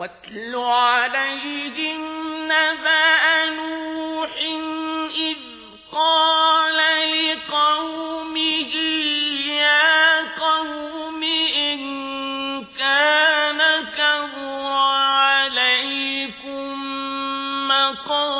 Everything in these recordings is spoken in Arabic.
واتل عليهم نبأ نوح إذ قال لقومه يا قوم إن كان كبر عليكم مقامي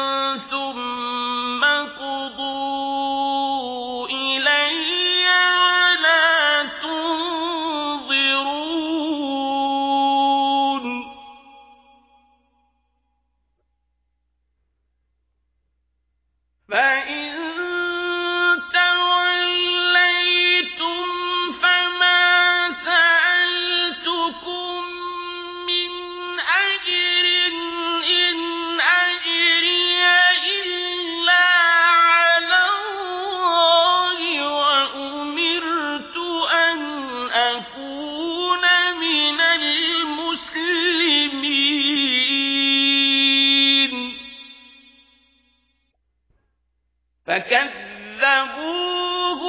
فكذبوه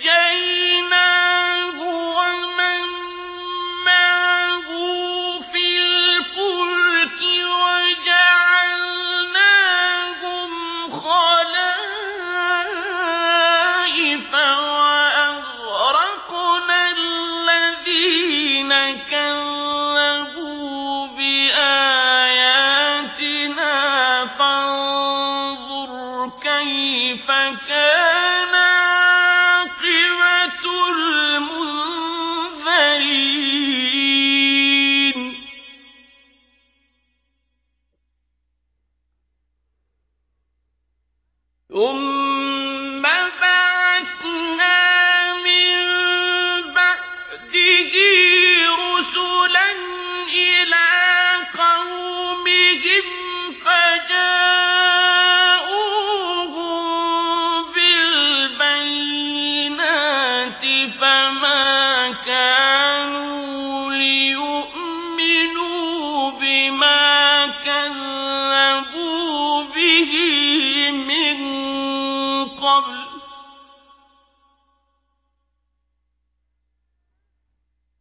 فنجيناه ومن معه في الفلك وجعلناهم خلائف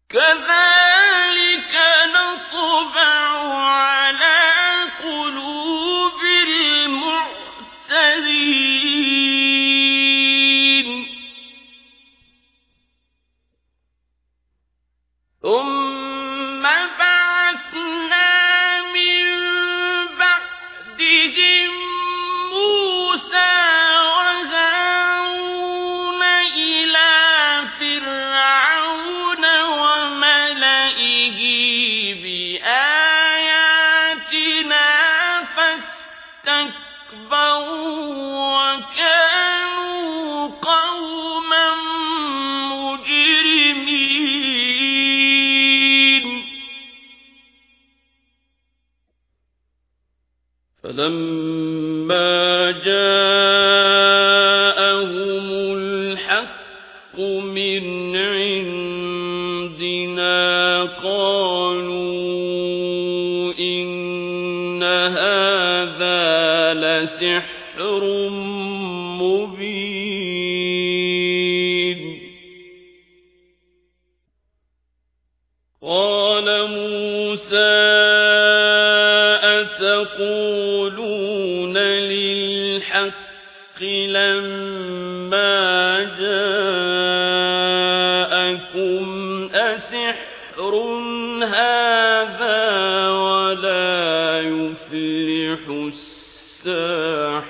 كذلك فلما جاءهم الحق من عندنا قالوا إن هذا لسحر أتقولون للحق لما جاءكم أسحر هذا ولا يفلح الساحرون